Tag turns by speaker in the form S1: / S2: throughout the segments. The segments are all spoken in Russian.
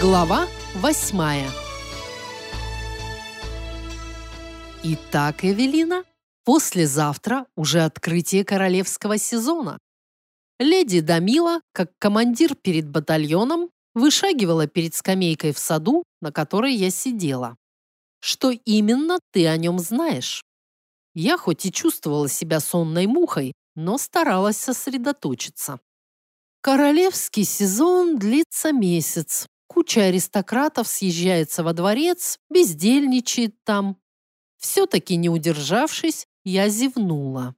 S1: Глава восьмая Итак, Эвелина, послезавтра уже открытие королевского сезона. Леди Дамила, как командир перед батальоном, вышагивала перед скамейкой в саду, на которой я сидела. Что именно ты о нем знаешь? Я хоть и чувствовала себя сонной мухой, но старалась сосредоточиться. Королевский сезон длится месяц. Куча аристократов съезжается во дворец, бездельничает там. Все-таки не удержавшись, я зевнула.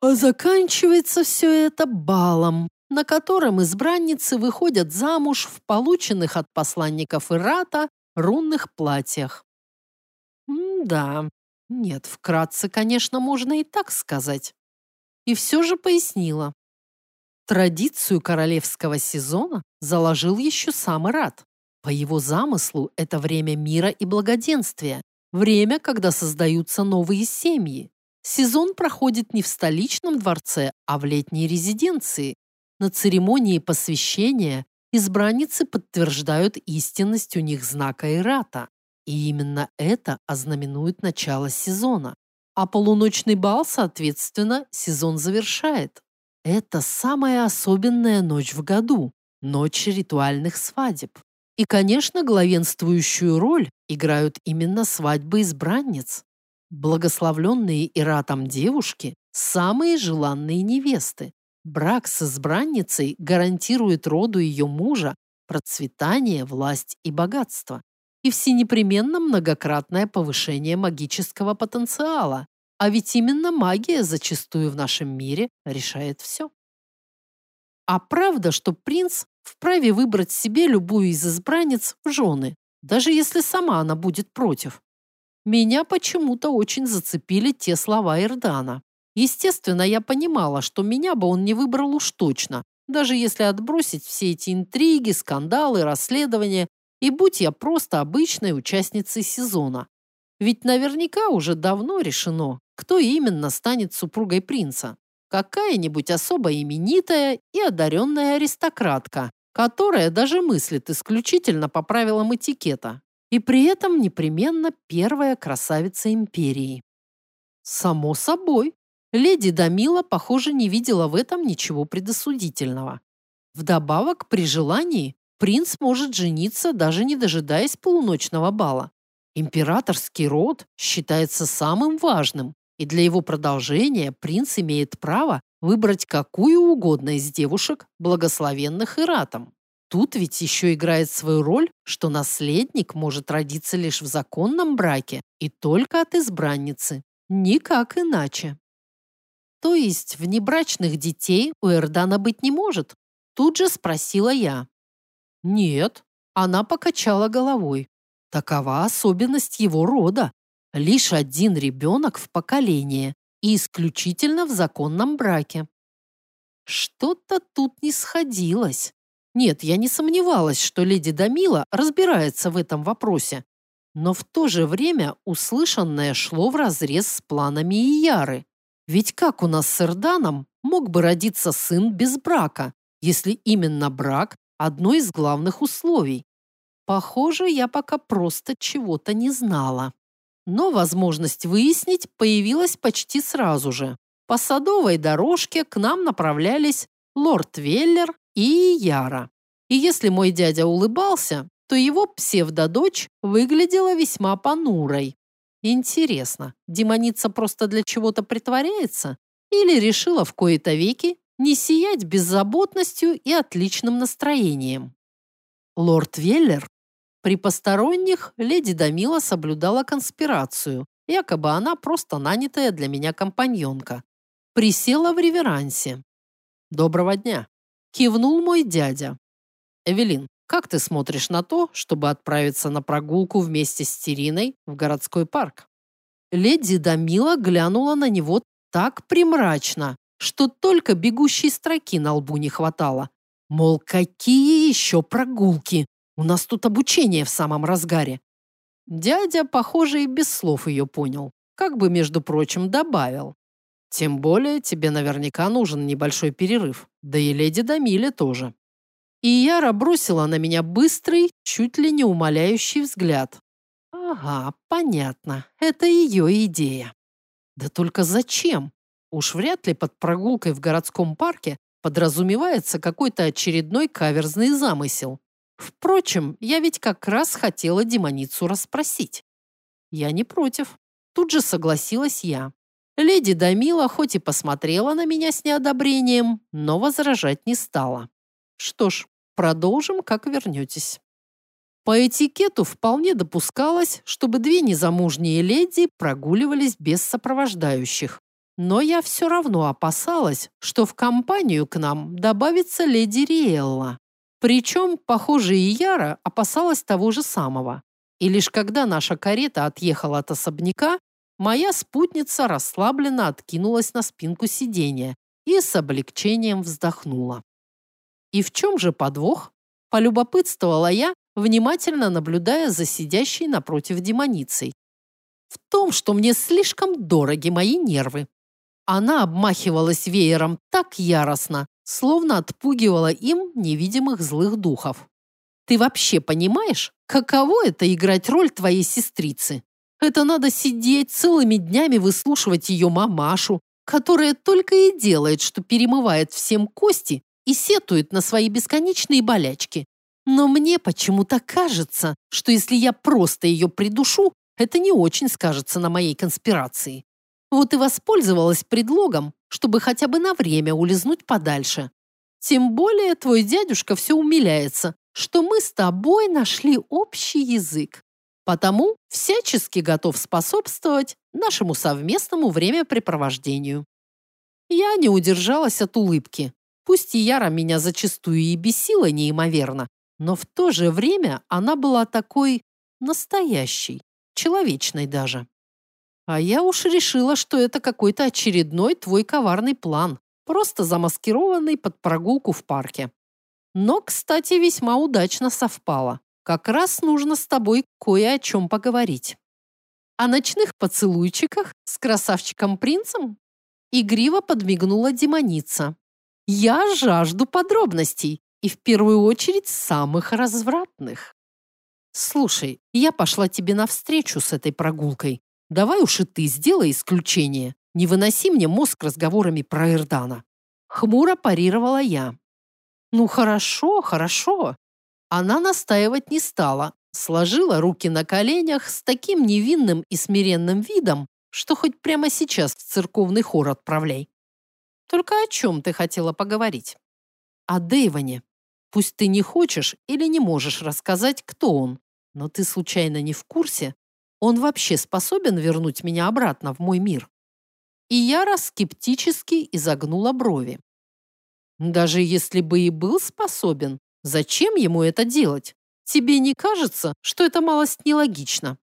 S1: А заканчивается все это балом, на котором избранницы выходят замуж в полученных от посланников Ирата рунных платьях. М да, нет, вкратце, конечно, можно и так сказать. И все же пояснила. Традицию королевского сезона заложил еще сам Ират. По его замыслу это время мира и благоденствия, время, когда создаются новые семьи. Сезон проходит не в столичном дворце, а в летней резиденции. На церемонии посвящения избранницы подтверждают истинность у них знака Ирата. И именно это ознаменует начало сезона. А полуночный бал, соответственно, сезон завершает. Это самая особенная ночь в году, ночь ритуальных свадеб. И, конечно, главенствующую роль играют именно свадьбы избранниц. Благословленные Иратом девушки – самые желанные невесты. Брак с избранницей гарантирует роду ее мужа процветание, власть и богатство и всенепременно многократное повышение магического потенциала. А ведь именно магия зачастую в нашем мире решает все. А правда, что принц вправе выбрать себе любую из избранниц в жены, даже если сама она будет против. Меня почему-то очень зацепили те слова Ирдана. Естественно, я понимала, что меня бы он не выбрал уж точно, даже если отбросить все эти интриги, скандалы, расследования и будь я просто обычной участницей сезона. Ведь наверняка уже давно решено, кто именно станет супругой принца. Какая-нибудь особо именитая и одаренная аристократка, которая даже мыслит исключительно по правилам этикета. И при этом непременно первая красавица империи. Само собой, леди Дамила, похоже, не видела в этом ничего предосудительного. Вдобавок, при желании, принц может жениться, даже не дожидаясь полуночного бала. Императорский род считается самым важным, и для его продолжения принц имеет право выбрать какую угодно из девушек, благословенных Иратом. Тут ведь еще играет свою роль, что наследник может родиться лишь в законном браке и только от избранницы. Никак иначе. То есть внебрачных детей у Эрдана быть не может? Тут же спросила я. Нет, она покачала головой. Такова особенность его рода. Лишь один ребенок в поколении и исключительно в законном браке. Что-то тут не сходилось. Нет, я не сомневалась, что леди Дамила разбирается в этом вопросе. Но в то же время услышанное шло вразрез с планами Ияры. Ведь как у нас с Эрданом мог бы родиться сын без брака, если именно брак одно из главных условий. Похоже, я пока просто чего-то не знала. Но возможность выяснить появилась почти сразу же. По садовой дорожке к нам направлялись лорд Веллер и Яра. И если мой дядя улыбался, то его псевдодочь выглядела весьма понурой. Интересно, демоница просто для чего-то притворяется? Или решила в кои-то веки не сиять беззаботностью и отличным настроением. Лорд Веллер при посторонних леди Дамила соблюдала конспирацию, якобы она просто нанятая для меня компаньонка. Присела в реверансе. «Доброго дня!» – кивнул мой дядя. «Эвелин, как ты смотришь на то, чтобы отправиться на прогулку вместе с Териной в городской парк?» Леди Дамила глянула на него так примрачно, что только бегущей строки на лбу не хватало. Мол, какие еще прогулки? У нас тут обучение в самом разгаре. Дядя, похоже, и без слов ее понял. Как бы, между прочим, добавил. Тем более тебе наверняка нужен небольшой перерыв. Да и леди Дамиле тоже. И Яра бросила на меня быстрый, чуть ли не умоляющий взгляд. Ага, понятно, это ее идея. Да только зачем? Уж вряд ли под прогулкой в городском парке подразумевается какой-то очередной каверзный замысел. Впрочем, я ведь как раз хотела демоницу расспросить. Я не против. Тут же согласилась я. Леди Дамила хоть и посмотрела на меня с неодобрением, но возражать не стала. Что ж, продолжим, как вернетесь. По этикету вполне допускалось, чтобы две незамужние леди прогуливались без сопровождающих. Но я все равно опасалась, что в компанию к нам добавится леди Риэлла. Причем, похоже, и Яра опасалась того же самого. И лишь когда наша карета отъехала от особняка, моя спутница расслабленно откинулась на спинку сиденья и с облегчением вздохнула. И в чем же подвох? Полюбопытствовала я, внимательно наблюдая за сидящей напротив демоницей. В том, что мне слишком дороги мои нервы. Она обмахивалась веером так яростно, словно отпугивала им невидимых злых духов. Ты вообще понимаешь, каково это играть роль твоей сестрицы? Это надо сидеть целыми днями выслушивать ее мамашу, которая только и делает, что перемывает всем кости и сетует на свои бесконечные болячки. Но мне почему-то кажется, что если я просто ее придушу, это не очень скажется на моей конспирации. Вот и воспользовалась предлогом, чтобы хотя бы на время улизнуть подальше. Тем более твой дядюшка все умиляется, что мы с тобой нашли общий язык. Потому всячески готов способствовать нашему совместному времяпрепровождению. Я не удержалась от улыбки. Пусть и Яра меня зачастую и бесила неимоверно, но в то же время она была такой настоящей, человечной даже. А я уж решила, что это какой-то очередной твой коварный план, просто замаскированный под прогулку в парке. Но, кстати, весьма удачно совпало. Как раз нужно с тобой кое о чем поговорить. О ночных поцелуйчиках с красавчиком-принцем? Игриво подмигнула демоница. Я жажду подробностей, и в первую очередь самых развратных. Слушай, я пошла тебе навстречу с этой прогулкой. Давай уж и ты сделай исключение. Не выноси мне мозг разговорами про Эрдана. Хмуро парировала я. Ну хорошо, хорошо. Она настаивать не стала, сложила руки на коленях с таким невинным и смиренным видом, что хоть прямо сейчас в церковный хор отправляй. Только о чем ты хотела поговорить? О Дэйвоне. Пусть ты не хочешь или не можешь рассказать, кто он, но ты случайно не в курсе, он вообще способен вернуть меня обратно в мой мир? И я скептически изогнула брови. Даже если бы и был способен, зачем ему это делать? Тебе не кажется, что это малость нелогично?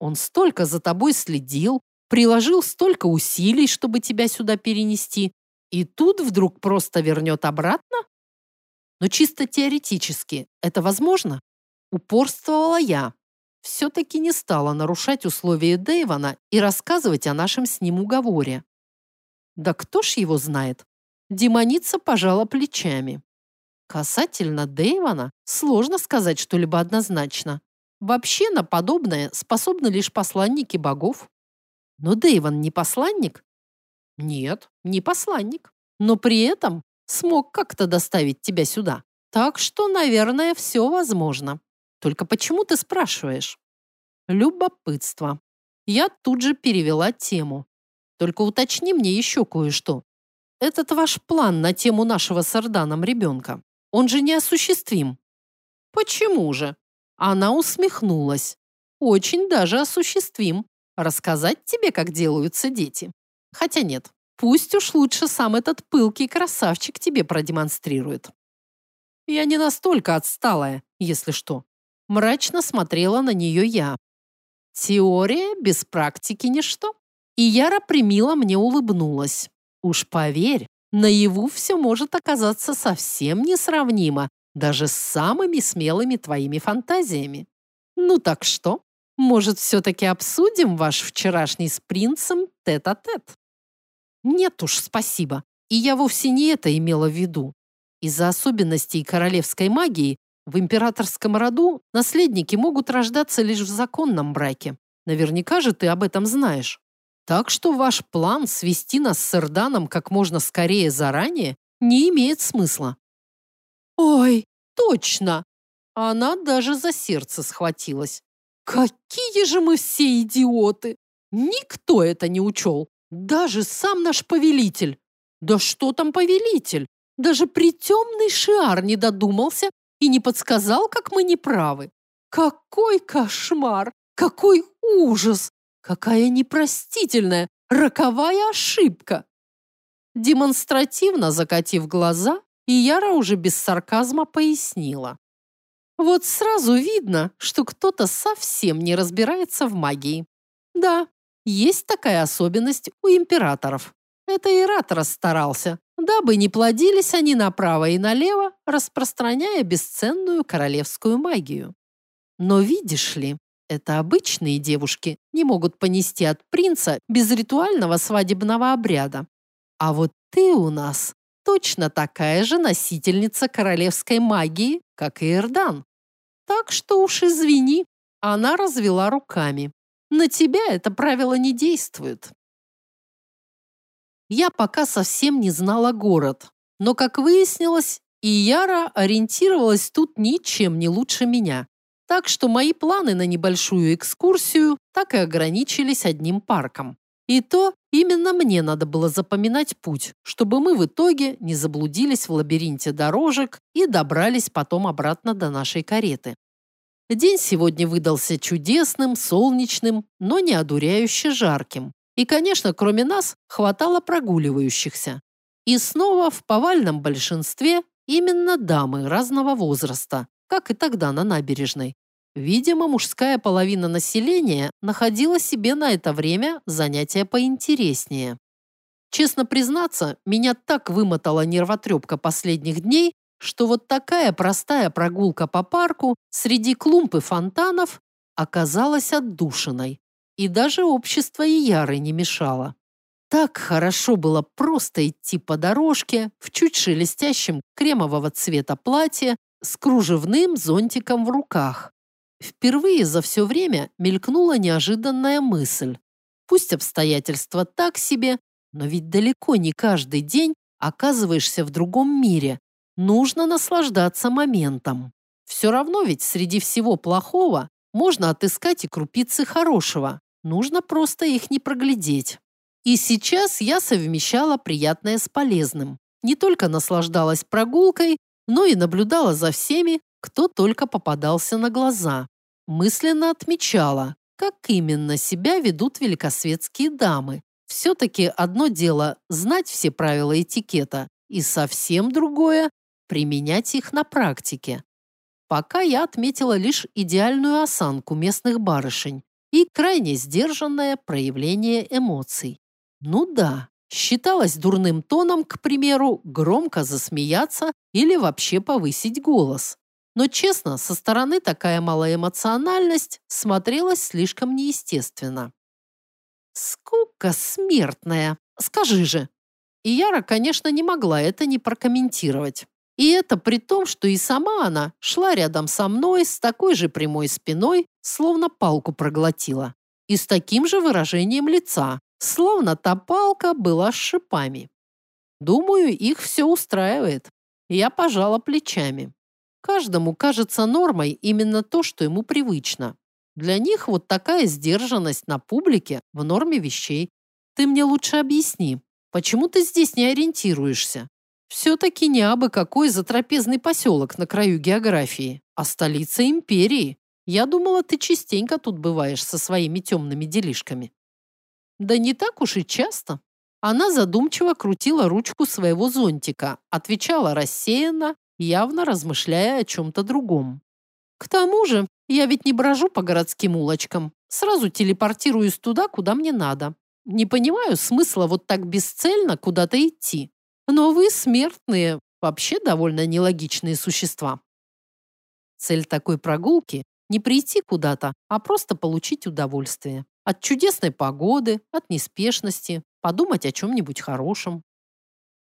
S1: Он столько за тобой следил, приложил столько усилий, чтобы тебя сюда перенести, и тут вдруг просто вернет обратно? Но чисто теоретически это возможно? Упорствовала я, все-таки не стала нарушать условия Дэйвана и рассказывать о нашем с ним уговоре. Да кто ж его знает? Демоница пожала плечами. Касательно Дэйвана сложно сказать что-либо однозначно. Вообще на подобное способны лишь посланники богов. Но Дэйван не посланник? Нет, не посланник. Но при этом смог как-то доставить тебя сюда. Так что, наверное, все возможно. Только почему ты спрашиваешь? Любопытство. Я тут же перевела тему. Только уточни мне еще кое-что. Этот ваш план на тему нашего с Орданом ребенка, он же неосуществим. Почему же? Она усмехнулась. Очень даже осуществим. Рассказать тебе, как делаются дети. Хотя нет, пусть уж лучше сам этот пылкий красавчик тебе продемонстрирует. Я не настолько отсталая, если что. Мрачно смотрела на нее я. Теория без практики ничто. И Яра примила мне улыбнулась. Уж поверь, наяву все может оказаться совсем несравнимо, даже с самыми смелыми твоими фантазиями. Ну так что? Может, все-таки обсудим ваш вчерашний с принцем тет-а-тет? -тет? Нет уж, спасибо. И я вовсе не это имела в виду. Из-за особенностей королевской магии в императорском роду наследники могут рождаться лишь в законном браке. Наверняка же ты об этом знаешь. Так что ваш план свести нас с Эрданом как можно скорее заранее не имеет смысла. Ой, точно! Она даже за сердце схватилась. Какие же мы все идиоты! Никто это не учел. Даже сам наш повелитель. Да что там повелитель? Даже притемный Шиар не додумался и не подсказал, как мы неправы. Какой кошмар! Какой ужас! Какая непростительная, роковая ошибка! Демонстративно закатив глаза, Ияра уже без сарказма пояснила. Вот сразу видно, что кто-то совсем не разбирается в магии. Да, есть такая особенность у императоров. Это Иратор старался, дабы не плодились они направо и налево, распространяя бесценную королевскую магию. Но видишь ли, это обычные девушки не могут понести от принца без ритуального свадебного обряда. А вот ты у нас точно такая же носительница королевской магии, как и Эрдан. Так что уж извини, она развела руками. На тебя это правило не действует. Я пока совсем не знала город, но, как выяснилось, и Яра ориентировалась тут ничем не лучше меня. Так что мои планы на небольшую экскурсию так и ограничились одним парком. И то именно мне надо было запоминать путь, чтобы мы в итоге не заблудились в лабиринте дорожек и добрались потом обратно до нашей кареты. День сегодня выдался чудесным, солнечным, но не одуряюще жарким. И, конечно, кроме нас, хватало прогуливающихся. И снова в повальном большинстве именно дамы разного возраста, как и тогда на набережной. Видимо, мужская половина населения находила себе на это время занятия поинтереснее. Честно признаться, меня так вымотала нервотрепка последних дней, что вот такая простая прогулка по парку среди клумб и фонтанов оказалась отдушиной. И даже общество Ияры не мешало. Так хорошо было просто идти по дорожке в чуть шелестящем кремового цвета платье с кружевным зонтиком в руках. Впервые за все время мелькнула неожиданная мысль. Пусть обстоятельства так себе, но ведь далеко не каждый день оказываешься в другом мире. Нужно наслаждаться моментом. Все равно ведь среди всего плохого можно отыскать и крупицы хорошего. Нужно просто их не проглядеть. И сейчас я совмещала приятное с полезным. Не только наслаждалась прогулкой, но и наблюдала за всеми, кто только попадался на глаза. Мысленно отмечала, как именно себя ведут великосветские дамы. Все-таки одно дело знать все правила этикета, и совсем другое – применять их на практике. Пока я отметила лишь идеальную осанку местных барышень и крайне сдержанное проявление эмоций. Ну да, считалось дурным тоном, к примеру, громко засмеяться или вообще повысить голос. Но честно, со стороны такая малоэмоциональность смотрелась слишком неестественно. Скука смертная, скажи же. И Яра, конечно, не могла это не прокомментировать. И это при том, что и сама она шла рядом со мной с такой же прямой спиной, словно палку проглотила. И с таким же выражением лица, словно та палка была с шипами. Думаю, их все устраивает. Я пожала плечами. Каждому кажется нормой именно то, что ему привычно. Для них вот такая сдержанность на публике в норме вещей. Ты мне лучше объясни, почему ты здесь не ориентируешься? Все-таки не абы какой затрапезный поселок на краю географии, а столица империи. Я думала, ты частенько тут бываешь со своими темными делишками. Да не так уж и часто. Она задумчиво крутила ручку своего зонтика, отвечала рассеянно явно размышляя о чем-то другом. К тому же, я ведь не брожу по городским улочкам, сразу телепортируюсь туда, куда мне надо. Не понимаю смысла вот так бесцельно куда-то идти. Но вы, смертные, вообще довольно нелогичные существа. Цель такой прогулки – не прийти куда-то, а просто получить удовольствие. От чудесной погоды, от неспешности, подумать о чем-нибудь хорошем.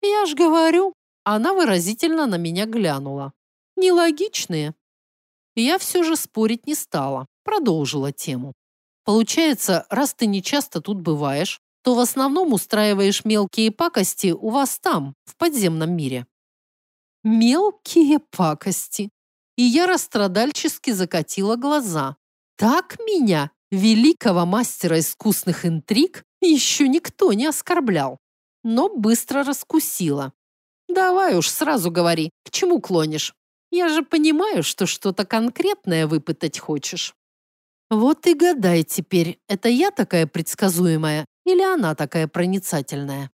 S1: Я ж говорю, Она выразительно на меня глянула. Нелогичные. Я все же спорить не стала, продолжила тему. Получается, раз ты не часто тут бываешь, то в основном устраиваешь мелкие пакости у вас там, в подземном мире. Мелкие пакости. И я расстрадальчески закатила глаза. Так меня, великого мастера искусных интриг, еще никто не оскорблял. Но быстро раскусила. Давай уж сразу говори, к чему клонишь? Я же понимаю, что что-то конкретное выпытать хочешь. Вот и гадай теперь, это я такая предсказуемая или она такая проницательная?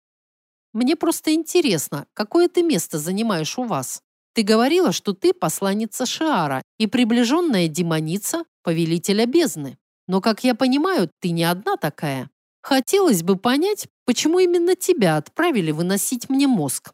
S1: Мне просто интересно, какое ты место занимаешь у вас? Ты говорила, что ты посланница Шиара и приближенная демоница, повелителя бездны. Но, как я понимаю, ты не одна такая. Хотелось бы понять, почему именно тебя отправили выносить мне мозг.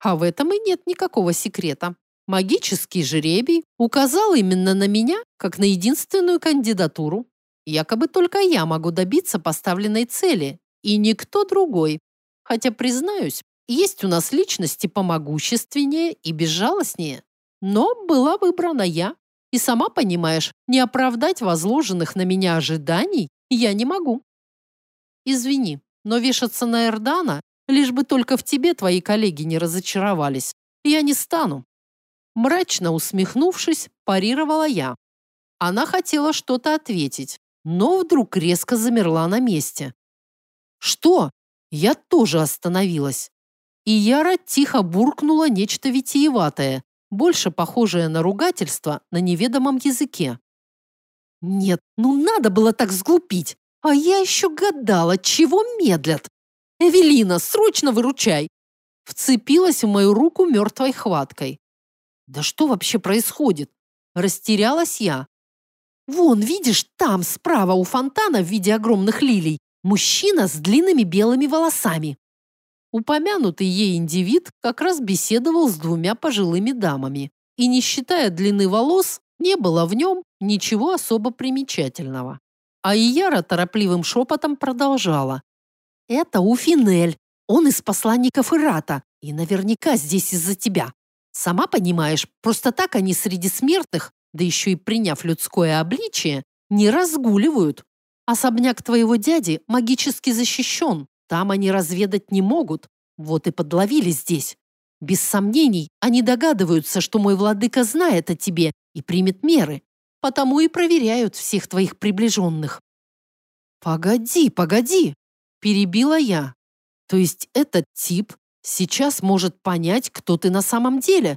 S1: А в этом и нет никакого секрета. Магический жеребий указал именно на меня, как на единственную кандидатуру. Якобы только я могу добиться поставленной цели, и никто другой. Хотя, признаюсь, есть у нас личности помогущественнее и безжалостнее. Но была выбрана я. И сама понимаешь, не оправдать возложенных на меня ожиданий я не могу. Извини, но вешаться на Эрдана Лишь бы только в тебе твои коллеги не разочаровались. Я не стану. Мрачно усмехнувшись, парировала я. Она хотела что-то ответить, но вдруг резко замерла на месте. Что? Я тоже остановилась. И Яра тихо буркнула нечто витиеватое, больше похожее на ругательство на неведомом языке. Нет, ну надо было так сглупить. А я еще гадала, чего медлят. «Эвелина, срочно выручай!» Вцепилась в мою руку мертвой хваткой. «Да что вообще происходит?» Растерялась я. «Вон, видишь, там, справа у фонтана в виде огромных лилий, мужчина с длинными белыми волосами». Упомянутый ей индивид как раз беседовал с двумя пожилыми дамами. И, не считая длины волос, не было в нем ничего особо примечательного. А Ияра торопливым шепотом продолжала. Это Уфинель. Он из посланников Ирата. И наверняка здесь из-за тебя. Сама понимаешь, просто так они среди смертных, да еще и приняв людское обличие, не разгуливают. Особняк твоего дяди магически защищен. Там они разведать не могут. Вот и подловили здесь. Без сомнений, они догадываются, что мой владыка знает о тебе и примет меры. Потому и проверяют всех твоих приближенных. Погоди, погоди, Перебила я. То есть этот тип сейчас может понять, кто ты на самом деле?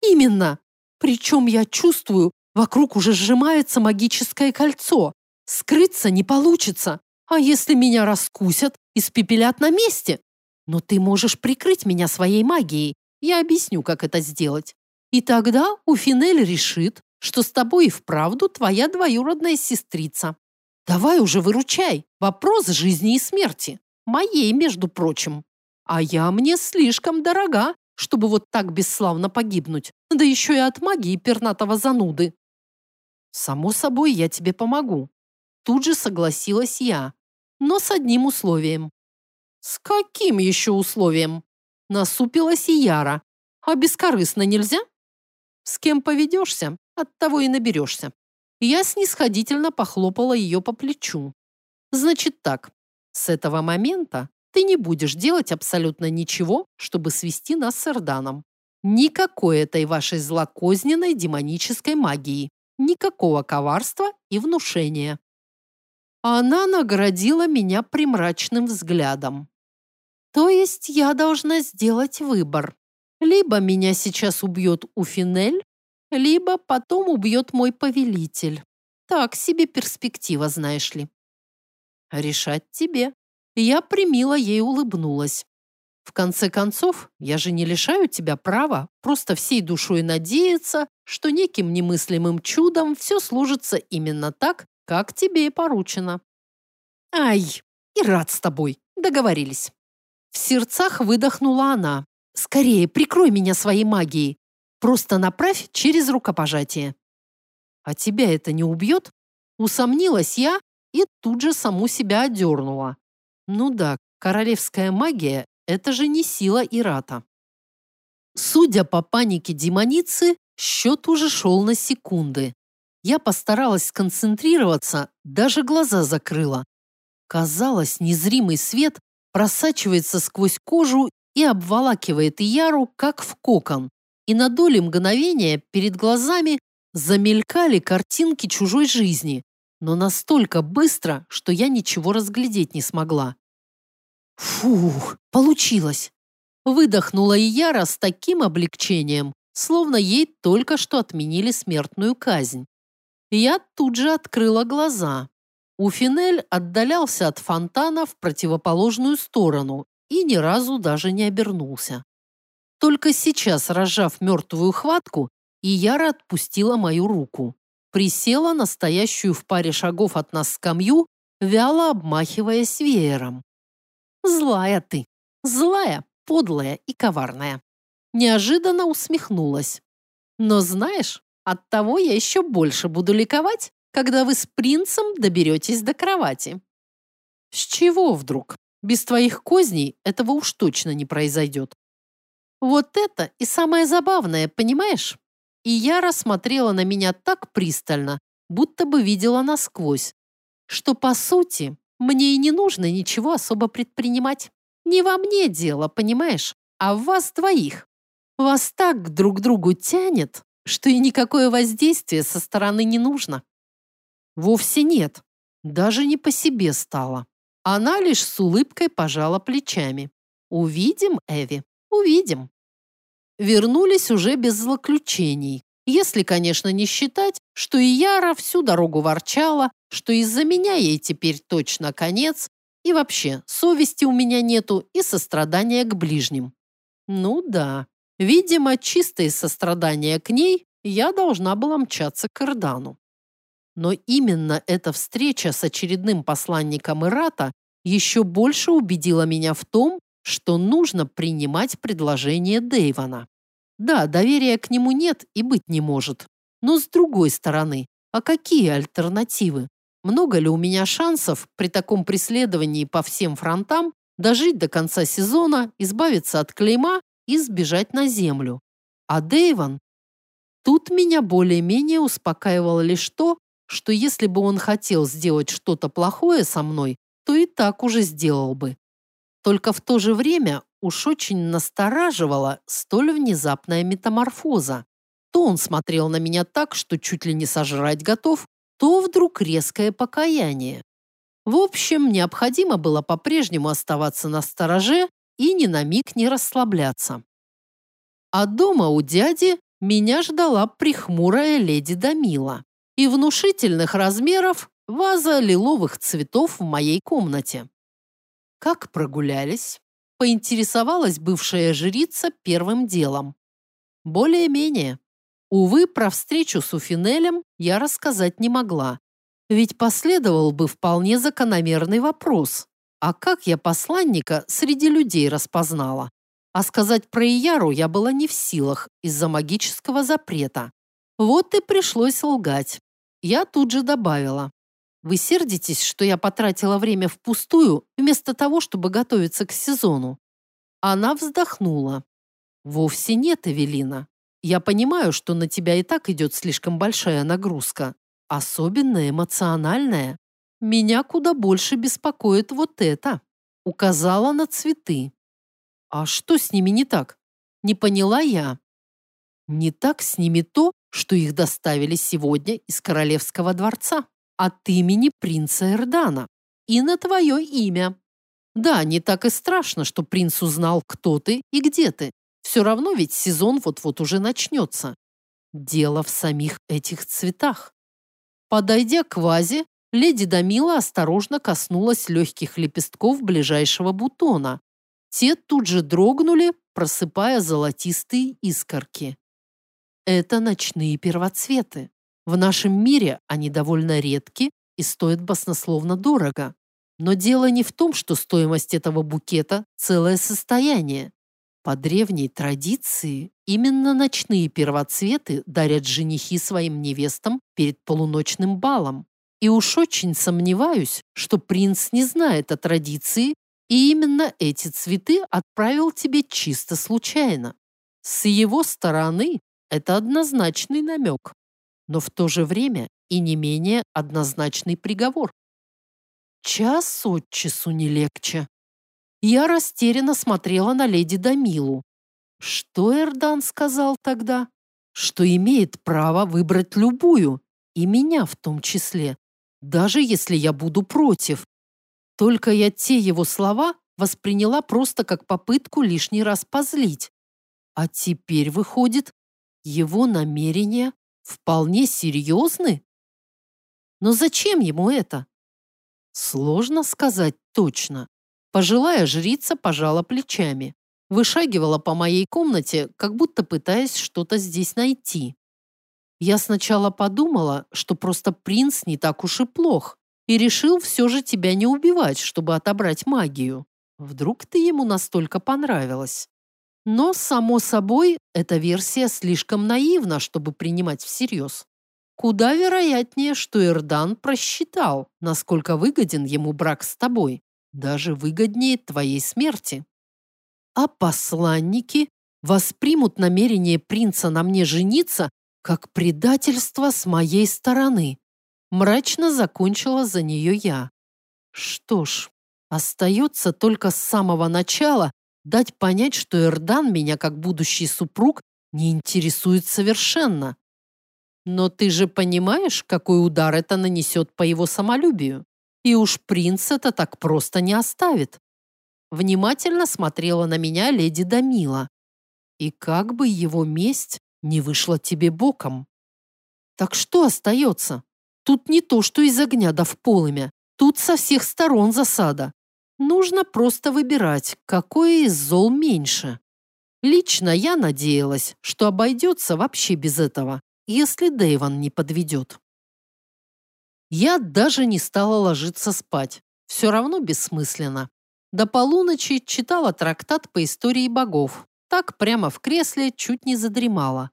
S1: Именно. Причем я чувствую, вокруг уже сжимается магическое кольцо. Скрыться не получится. А если меня раскусят, испепелят на месте? Но ты можешь прикрыть меня своей магией. Я объясню, как это сделать. И тогда Уфинель решит, что с тобой и вправду твоя двоюродная сестрица. Давай уже выручай. Вопрос жизни и смерти. Моей, между прочим. А я мне слишком дорога, чтобы вот так бесславно погибнуть. Да еще и от магии пернатого зануды. Само собой, я тебе помогу. Тут же согласилась я. Но с одним условием. С каким еще условием? Насупилась и Яра. А бескорыстно нельзя? С кем поведешься, от того и наберешься. Я снисходительно похлопала ее по плечу. Значит так, с этого момента ты не будешь делать абсолютно ничего, чтобы свести нас с Эрданом. Никакой этой вашей злокозненной демонической магии. Никакого коварства и внушения. Она наградила меня примрачным взглядом. То есть я должна сделать выбор. Либо меня сейчас убьет Уфинель, либо потом убьет мой повелитель. Так себе перспектива, знаешь ли. Решать тебе. Я примила ей улыбнулась. В конце концов, я же не лишаю тебя права просто всей душой надеяться, что неким немыслимым чудом все сложится именно так, как тебе и поручено. Ай, и рад с тобой. Договорились. В сердцах выдохнула она. Скорее, прикрой меня своей магией. Просто направь через рукопожатие. А тебя это не убьет? Усомнилась я и тут же саму себя одернула. Ну да, королевская магия – это же не сила Ирата. Судя по панике демоницы, счет уже шел на секунды. Я постаралась сконцентрироваться, даже глаза закрыла. Казалось, незримый свет просачивается сквозь кожу и обволакивает Яру, как в кокон. И на доли мгновения перед глазами замелькали картинки чужой жизни, но настолько быстро, что я ничего разглядеть не смогла. Фух, получилось. Выдохнула Яра с таким облегчением, словно ей только что отменили смертную казнь. Я тут же открыла глаза. Уфинель отдалялся от фонтана в противоположную сторону и ни разу даже не обернулся. Только сейчас, разжав мертвую хватку, Ияра отпустила мою руку. Присела на стоящую в паре шагов от нас скамью, вяло обмахиваясь веером. «Злая ты! Злая, подлая и коварная!» Неожиданно усмехнулась. «Но знаешь, от того я еще больше буду ликовать, когда вы с принцем доберетесь до кровати». «С чего вдруг? Без твоих козней этого уж точно не произойдет». «Вот это и самое забавное, понимаешь?» И я рассмотрела на меня так пристально, будто бы видела насквозь, что, по сути, мне и не нужно ничего особо предпринимать. Не во мне дело, понимаешь, а в вас двоих. Вас так друг к другу тянет, что и никакое воздействие со стороны не нужно. Вовсе нет. Даже не по себе стало. Она лишь с улыбкой пожала плечами. Увидим, Эви, увидим. Вернулись уже без злоключений. Если, конечно, не считать, что и Яра всю дорогу ворчала, что из-за меня ей теперь точно конец, и вообще, совести у меня нету и сострадания к ближним. Ну да, видимо, чистое сострадание к ней я должна была мчаться к Ирдану. Но именно эта встреча с очередным посланником Ирата еще больше убедила меня в том, что нужно принимать предложение Дэйвана. Да, доверия к нему нет и быть не может. Но с другой стороны, а какие альтернативы? Много ли у меня шансов при таком преследовании по всем фронтам дожить до конца сезона, избавиться от клейма и сбежать на землю? А Дэйван? Тут меня более-менее успокаивало лишь то, что если бы он хотел сделать что-то плохое со мной, то и так уже сделал бы. Только в то же время уж очень настораживала столь внезапная метаморфоза. То он смотрел на меня так, что чуть ли не сожрать готов, то вдруг резкое покаяние. В общем, необходимо было по-прежнему оставаться на стороже и ни на миг не расслабляться. А дома у дяди меня ждала прихмурая леди Дамила и внушительных размеров ваза лиловых цветов в моей комнате. Как прогулялись? Поинтересовалась бывшая жрица первым делом. Более-менее. Увы, про встречу с Уфинелем я рассказать не могла. Ведь последовал бы вполне закономерный вопрос. А как я посланника среди людей распознала? А сказать про Ияру я была не в силах из-за магического запрета. Вот и пришлось лгать. Я тут же добавила. Вы сердитесь, что я потратила время впустую, вместо того, чтобы готовиться к сезону?» Она вздохнула. «Вовсе нет, Эвелина. Я понимаю, что на тебя и так идет слишком большая нагрузка, особенно эмоциональная. Меня куда больше беспокоит вот это». Указала на цветы. «А что с ними не так?» Не поняла я. Не так с ними то, что их доставили сегодня из королевского дворца от имени принца Эрдана и на твое имя. Да, не так и страшно, что принц узнал, кто ты и где ты. Все равно ведь сезон вот-вот уже начнется. Дело в самих этих цветах. Подойдя к вазе, леди Дамила осторожно коснулась легких лепестков ближайшего бутона. Те тут же дрогнули, просыпая золотистые искорки. Это ночные первоцветы. В нашем мире они довольно редки и стоят баснословно дорого. Но дело не в том, что стоимость этого букета – целое состояние. По древней традиции именно ночные первоцветы дарят женихи своим невестам перед полуночным балом. И уж очень сомневаюсь, что принц не знает о традиции и именно эти цветы отправил тебе чисто случайно. С его стороны это однозначный намек, но в то же время и не менее однозначный приговор. Час от часу не легче. Я растерянно смотрела на леди Дамилу. Что Эрдан сказал тогда? Что имеет право выбрать любую, и меня в том числе, даже если я буду против. Только я те его слова восприняла просто как попытку лишний раз позлить. А теперь, выходит, его намерения вполне серьезны? Но зачем ему это? Сложно сказать точно. Пожилая жрица пожала плечами. Вышагивала по моей комнате, как будто пытаясь что-то здесь найти. Я сначала подумала, что просто принц не так уж и плох, и решил все же тебя не убивать, чтобы отобрать магию. Вдруг ты ему настолько понравилась. Но, само собой, эта версия слишком наивна, чтобы принимать всерьез. Куда вероятнее, что Эрдан просчитал, насколько выгоден ему брак с тобой, даже выгоднее твоей смерти. А посланники воспримут намерение принца на мне жениться как предательство с моей стороны. Мрачно закончила за нее я. Что ж, остается только с самого начала дать понять, что Эрдан меня как будущий супруг не интересует совершенно. Но ты же понимаешь, какой удар это нанесет по его самолюбию? И уж принц это так просто не оставит. Внимательно смотрела на меня леди Дамила. И как бы его месть не вышла тебе боком. Так что остается? Тут не то, что из огня да в полымя. Тут со всех сторон засада. Нужно просто выбирать, какое из зол меньше. Лично я надеялась, что обойдется вообще без этого, если Дэйван не подведет. Я даже не стала ложиться спать. Все равно бессмысленно. До полуночи читала трактат по истории богов. Так прямо в кресле чуть не задремала.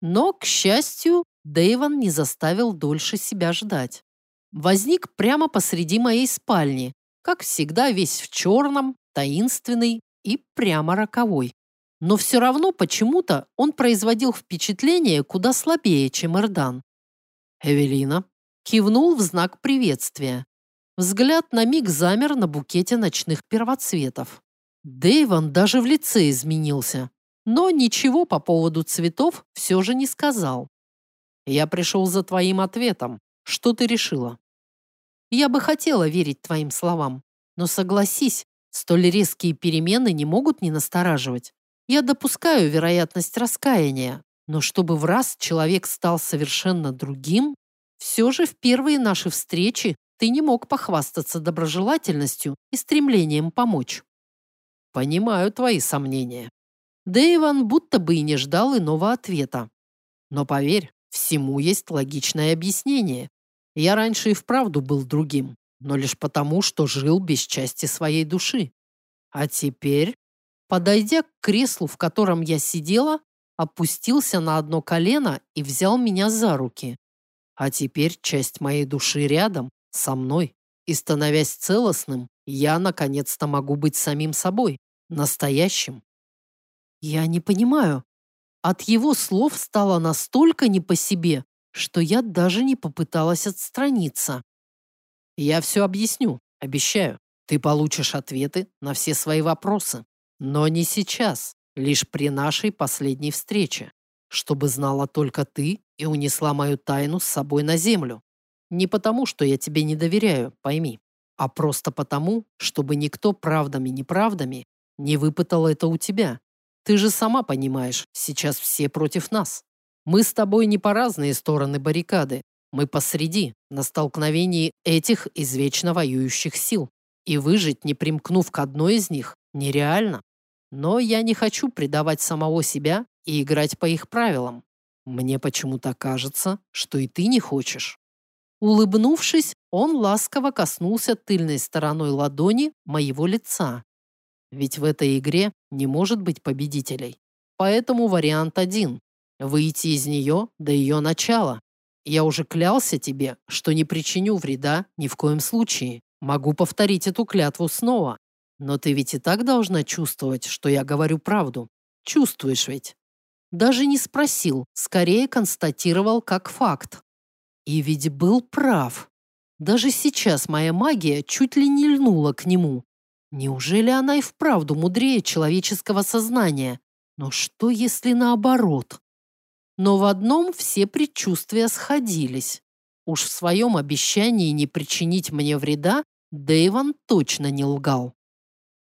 S1: Но, к счастью, Дэйван не заставил дольше себя ждать. Возник прямо посреди моей спальни, как всегда, весь в черном, таинственный и прямо роковой. Но все равно почему-то он производил впечатление куда слабее, чем Эрдан. Эвелина кивнул в знак приветствия. Взгляд на миг замер на букете ночных первоцветов. Дэйван даже в лице изменился, но ничего по поводу цветов все же не сказал. «Я пришел за твоим ответом. Что ты решила?» Я бы хотела верить твоим словам, но согласись, столь резкие перемены не могут не настораживать. Я допускаю вероятность раскаяния, но чтобы в раз человек стал совершенно другим, все же в первые наши встречи ты не мог похвастаться доброжелательностью и стремлением помочь. Понимаю твои сомнения. Дэйван будто бы и не ждал иного ответа. Но поверь, всему есть логичное объяснение. Я раньше и вправду был другим, но лишь потому, что жил без части своей души. А теперь, подойдя к креслу, в котором я сидела, опустился на одно колено и взял меня за руки. А теперь часть моей души рядом, со мной. И становясь целостным, я наконец-то могу быть самим собой, настоящим. Я не понимаю. От его слов стало настолько не по себе, что я даже не попыталась отстраниться. Я все объясню, обещаю. Ты получишь ответы на все свои вопросы. Но не сейчас, лишь при нашей последней встрече, чтобы знала только ты и унесла мою тайну с собой на землю. Не потому, что я тебе не доверяю, пойми, а просто потому, чтобы никто правдами-неправдами не выпытал это у тебя. Ты же сама понимаешь, сейчас все против нас. Мы с тобой не по разные стороны баррикады. Мы посреди, на столкновении этих извечно воюющих сил. И выжить, не примкнув к одной из них, нереально. Но я не хочу предавать самого себя и играть по их правилам. Мне почему-то кажется, что и ты не хочешь. Улыбнувшись, он ласково коснулся тыльной стороной ладони моего лица. Ведь в этой игре не может быть победителей. Поэтому вариант один Выйти из нее до ее начала. Я уже клялся тебе, что не причиню вреда ни в коем случае. Могу повторить эту клятву снова. Но ты ведь и так должна чувствовать, что я говорю правду. Чувствуешь ведь? Даже не спросил, скорее констатировал как факт. И ведь был прав. Даже сейчас моя магия чуть ли не льнула к нему. Неужели она и вправду мудрее человеческого сознания? Но что, если наоборот? Но в одном все предчувствия сходились. Уж в своем обещании не причинить мне вреда Дэйван точно не лгал.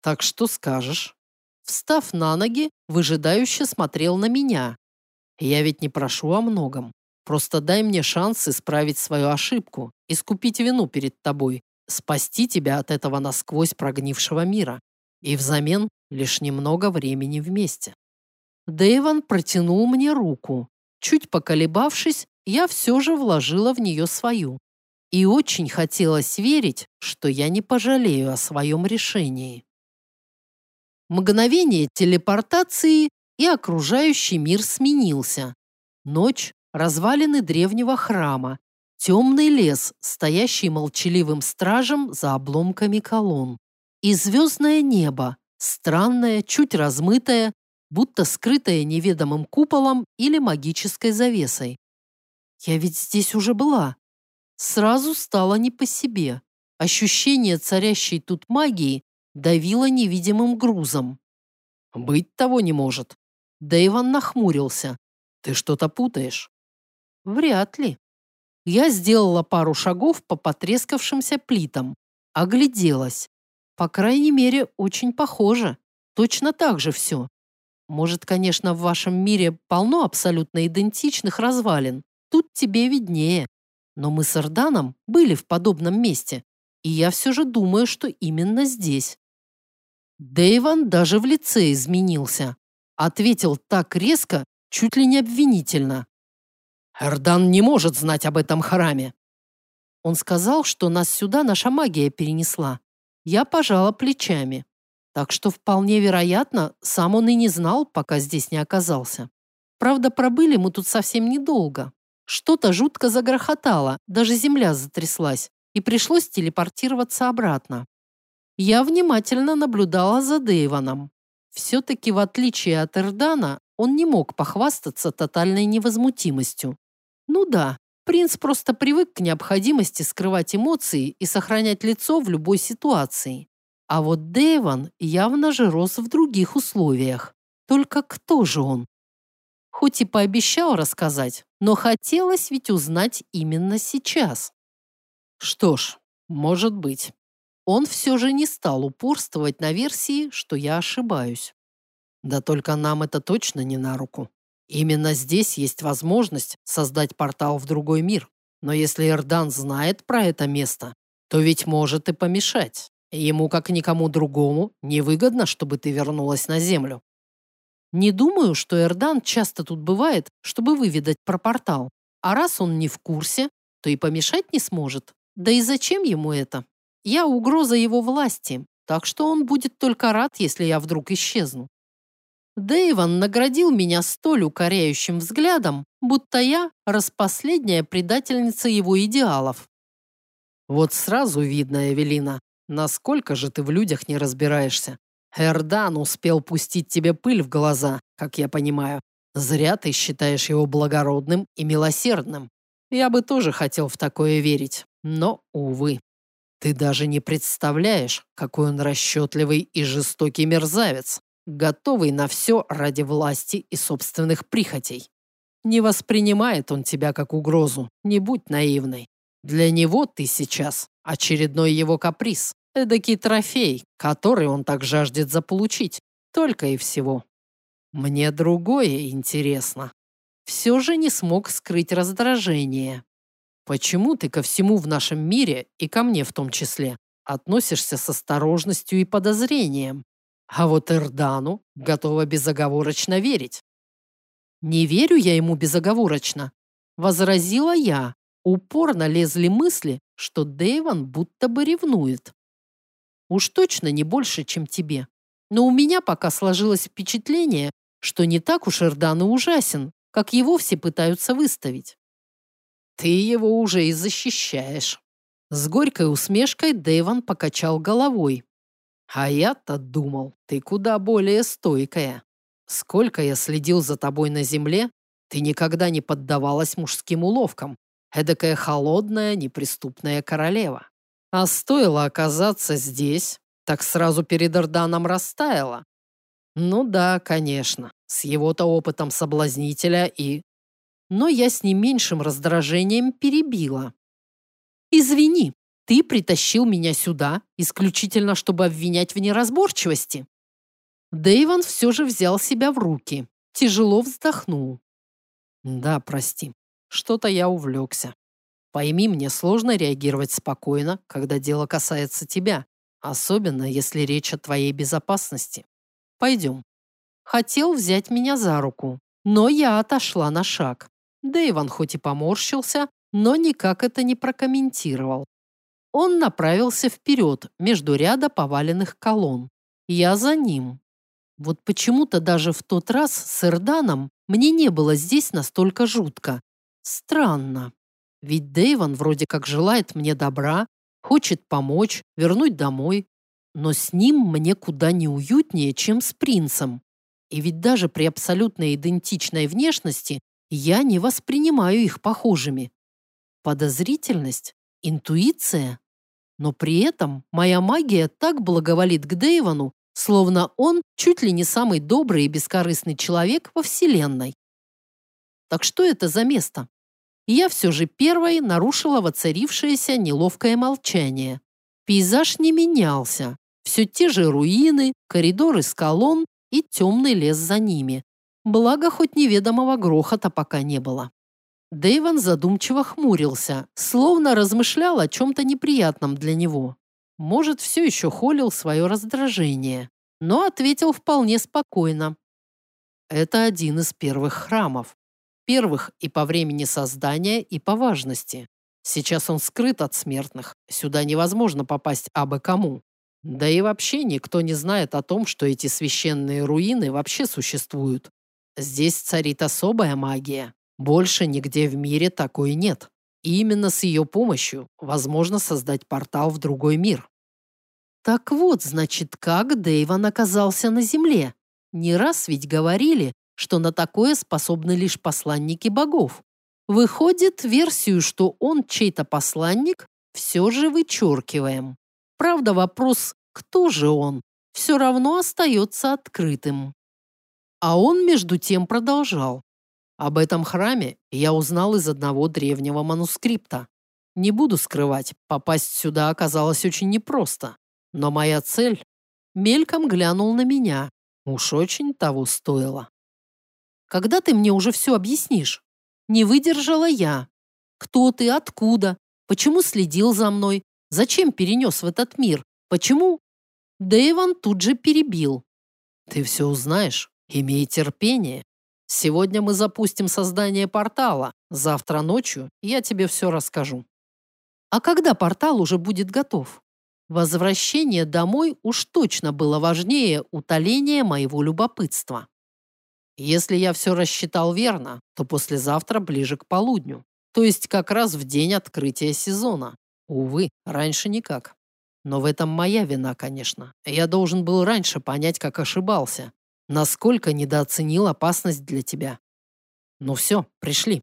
S1: «Так что скажешь?» Встав на ноги, выжидающе смотрел на меня. «Я ведь не прошу о многом. Просто дай мне шанс исправить свою ошибку, искупить вину перед тобой, спасти тебя от этого насквозь прогнившего мира. И взамен лишь немного времени вместе». Дэйван протянул мне руку. Чуть поколебавшись, я все же вложила в нее свою. И очень хотелось верить, что я не пожалею о своем решении. Мгновение телепортации, и окружающий мир сменился. Ночь, развалины древнего храма, темный лес, стоящий молчаливым стражем за обломками колонн. И звездное небо, странное, чуть размытое, будто скрытое неведомым куполом или магической завесой. Я ведь здесь уже была. Сразу стало не по себе. Ощущение царящей тут магии давило невидимым грузом. «Быть того не может». Дэйван нахмурился. «Ты что-то путаешь?» «Вряд ли». Я сделала пару шагов по потрескавшимся плитам. Огляделась. По крайней мере, очень похоже. Точно так же все. Может, конечно, в вашем мире полно абсолютно идентичных развалин. Тут тебе виднее. Но мы с Эрданом были в подобном месте. И я все же думаю, что именно здесь. Дэйван даже в лице изменился. Ответил так резко, чуть ли не обвинительно. «Эрдан не может знать об этом храме». Он сказал, что нас сюда наша магия перенесла. Я пожала плечами. Так что вполне вероятно, сам он и не знал, пока здесь не оказался. Правда, пробыли мы тут совсем недолго. Что-то жутко загрохотало, даже земля затряслась, и пришлось телепортироваться обратно. Я внимательно наблюдала за Дэйвоном. Все-таки, в отличие от Эрдана, он не мог похвастаться тотальной невозмутимостью. Ну да, принц просто привык к необходимости скрывать эмоции и сохранять лицо в любой ситуации. А вот Дэйвон явно же рос в других условиях. Только кто же он? Хоть и пообещал рассказать, но хотелось ведь узнать именно сейчас. Что ж, может быть он все же не стал упорствовать на версии, что я ошибаюсь. Да только нам это точно не на руку. Именно здесь есть возможность создать портал в другой мир. Но если Эрдан знает про это место, то ведь может и помешать. Ему, как никому другому, невыгодно, чтобы ты вернулась на Землю. Не думаю, что Эрдан часто тут бывает, чтобы выведать про портал. А раз он не в курсе, то и помешать не сможет. Да и зачем ему это? Я угроза его власти, так что он будет только рад, если я вдруг исчезну. Дэйван наградил меня столь укоряющим взглядом, будто я распоследняя предательница его идеалов. Вот сразу видно, Эвелина, насколько же ты в людях не разбираешься. Эрдан успел пустить тебе пыль в глаза, как я понимаю. Зря ты считаешь его благородным и милосердным. Я бы тоже хотел в такое верить, но, увы. Ты даже не представляешь, какой он расчетливый и жестокий мерзавец, готовый на все ради власти и собственных прихотей. Не воспринимает он тебя как угрозу, не будь наивной. Для него ты сейчас очередной его каприз, эдакий трофей, который он так жаждет заполучить, только и всего. Мне другое интересно. Все же не смог скрыть раздражение. Почему ты ко всему в нашем мире, и ко мне в том числе, относишься с осторожностью и подозрением? А вот Эрдану готова безоговорочно верить. Не верю я ему безоговорочно, возразила я. Упорно лезли мысли, что Дэйван будто бы ревнует. Уж точно не больше, чем тебе. Но у меня пока сложилось впечатление, что не так уж Эрдан и ужасен, как его все пытаются выставить. Ты его уже и защищаешь. С горькой усмешкой Дэйван покачал головой. А я-то думал, ты куда более стойкая. Сколько я следил за тобой на земле, ты никогда не поддавалась мужским уловкам. Эдакая холодная, неприступная королева. А стоило оказаться здесь, так сразу перед Эрданом растаяла. Ну да, конечно, с его-то опытом соблазнителя и... Но я с не меньшим раздражением перебила. «Извини, ты притащил меня сюда исключительно, чтобы обвинять в неразборчивости». Дэйван все же взял себя в руки, тяжело вздохнул. «Да, прости, что-то я увлекся. Пойми, мне сложно реагировать спокойно, когда дело касается тебя, особенно если речь о твоей безопасности. Пойдем». Хотел взять меня за руку, но я отошла на шаг. Дэйван хоть и поморщился, но никак это не прокомментировал. Он направился вперед, между ряда поваленных колонн. Я за ним. Вот почему-то даже в тот раз с Эрданом мне не было здесь настолько жутко. Странно. Ведь Дэйван вроде как желает мне добра, хочет помочь, вернуть домой. Но с ним мне куда не уютнее, чем с принцем. И ведь даже при абсолютно идентичной внешности я не воспринимаю их похожими. Подозрительность, интуиция. Но при этом моя магия так благоволит к Дэйвану, словно он чуть ли не самый добрый и бескорыстный человек во Вселенной. Так что это за место? Я все же первой нарушила воцарившееся неловкое молчание. Пейзаж не менялся. Все те же руины, коридоры с колонн и темный лес за ними. Благо, хоть неведомого грохота пока не было. Дэйван задумчиво хмурился, словно размышлял о чем-то неприятном для него. Может, все еще холил свое раздражение, но ответил вполне спокойно. Это один из первых храмов. Первых и по времени создания, и по важности. Сейчас он скрыт от смертных. Сюда невозможно попасть абы кому. Да и вообще никто не знает о том, что эти священные руины вообще существуют. Здесь царит особая магия. Больше нигде в мире такой нет. И именно с ее помощью возможно создать портал в другой мир. Так вот, значит, как Дэйван оказался на Земле. Не раз ведь говорили, что на такое способны лишь посланники богов. Выходит, версию, что он чей-то посланник, все же вычеркиваем. Правда, вопрос, кто же он, все равно остается открытым. А он между тем продолжал. Об этом храме я узнал из одного древнего манускрипта. Не буду скрывать, попасть сюда оказалось очень непросто. Но моя цель мельком глянул на меня. Уж очень того стоило. Когда ты мне уже все объяснишь? Не выдержала я. Кто ты, откуда, почему следил за мной, зачем перенес в этот мир, почему? Дэйван тут же перебил. Ты все узнаешь, имей терпение. Сегодня мы запустим создание портала. Завтра ночью я тебе все расскажу. А когда портал уже будет готов? Возвращение домой уж точно было важнее утоления моего любопытства. Если я все рассчитал верно, то послезавтра ближе к полудню. То есть как раз в день открытия сезона. Увы, раньше никак. Но в этом моя вина, конечно. Я должен был раньше понять, как ошибался. Насколько недооценил опасность для тебя. Ну все, пришли.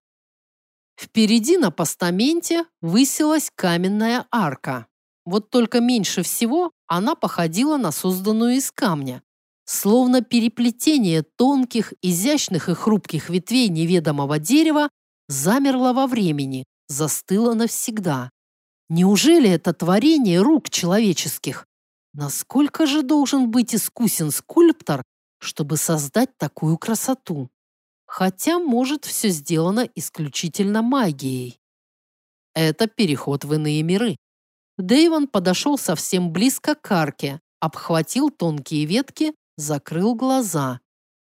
S1: Впереди на постаменте высилась каменная арка. Вот только меньше всего она походила на созданную из камня, Словно переплетение тонких, изящных и хрупких ветвей неведомого дерева замерло во времени, застыло навсегда. Неужели это творение рук человеческих? Насколько же должен быть искусен скульптор, чтобы создать такую красоту? Хотя, может, все сделано исключительно магией. Это переход в иные миры. Дэйван подошел совсем близко к арке, обхватил тонкие ветки, закрыл глаза.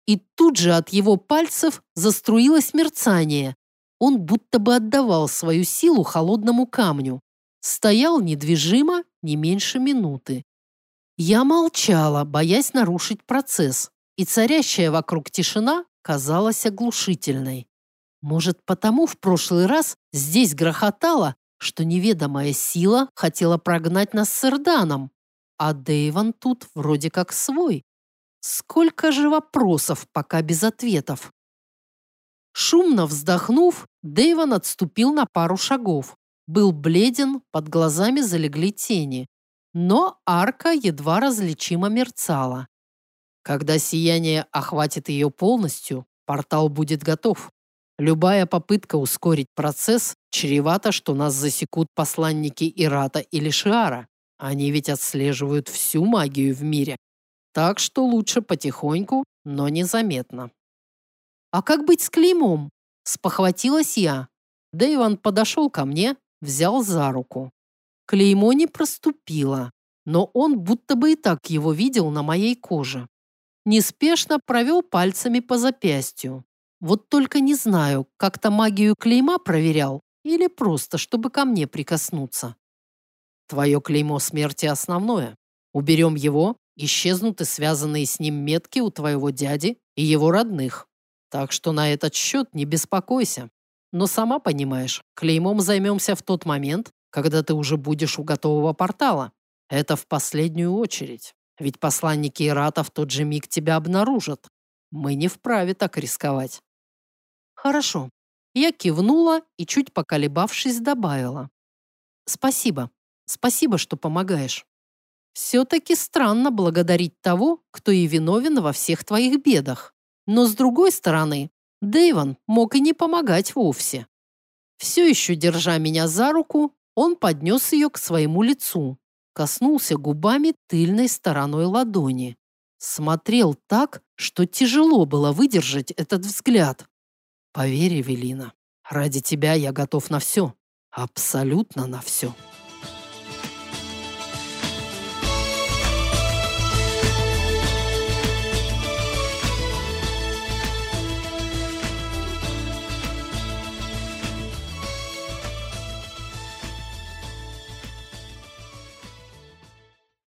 S1: И тут же от его пальцев заструилось мерцание. Он будто бы отдавал свою силу холодному камню. Стоял недвижимо не меньше минуты. Я молчала, боясь нарушить процесс, и царящая вокруг тишина казалась оглушительной. Может, потому в прошлый раз здесь грохотало, что неведомая сила хотела прогнать нас с Эрданом, а Дэйван тут вроде как свой. Сколько же вопросов, пока без ответов. Шумно вздохнув, Дэйвон отступил на пару шагов. Был бледен, под глазами залегли тени. Но арка едва различимо мерцала. Когда сияние охватит ее полностью, портал будет готов. Любая попытка ускорить процесс чревата, что нас засекут посланники Ирата или Шиара. Они ведь отслеживают всю магию в мире. Так что лучше потихоньку, но незаметно. «А как быть с клеймом?» – спохватилась я. Дэйван подошел ко мне, взял за руку. Клеймо не проступило, но он будто бы и так его видел на моей коже. Неспешно провел пальцами по запястью. Вот только не знаю, как-то магию клейма проверял или просто, чтобы ко мне прикоснуться. Твое клеймо смерти основное. Уберем его, исчезнут и связанные с ним метки у твоего дяди и его родных. Так что на этот счет не беспокойся. Но сама понимаешь, клеймом займемся в тот момент, когда ты уже будешь у готового портала. Это в последнюю очередь. Ведь посланники Ирата в тот же миг тебя обнаружат. Мы не вправе так рисковать. Хорошо. Я кивнула и, чуть поколебавшись, добавила. Спасибо. Спасибо, что помогаешь. Все-таки странно благодарить того, кто и виновен во всех твоих бедах. Но с другой стороны, Дэйвон мог и не помогать вовсе. Все еще держа меня за руку, он поднес ее к своему лицу, коснулся губами тыльной стороной ладони. Смотрел так, что тяжело было выдержать этот взгляд. Поверь, Эвелина, ради тебя я готов на все. Абсолютно на все.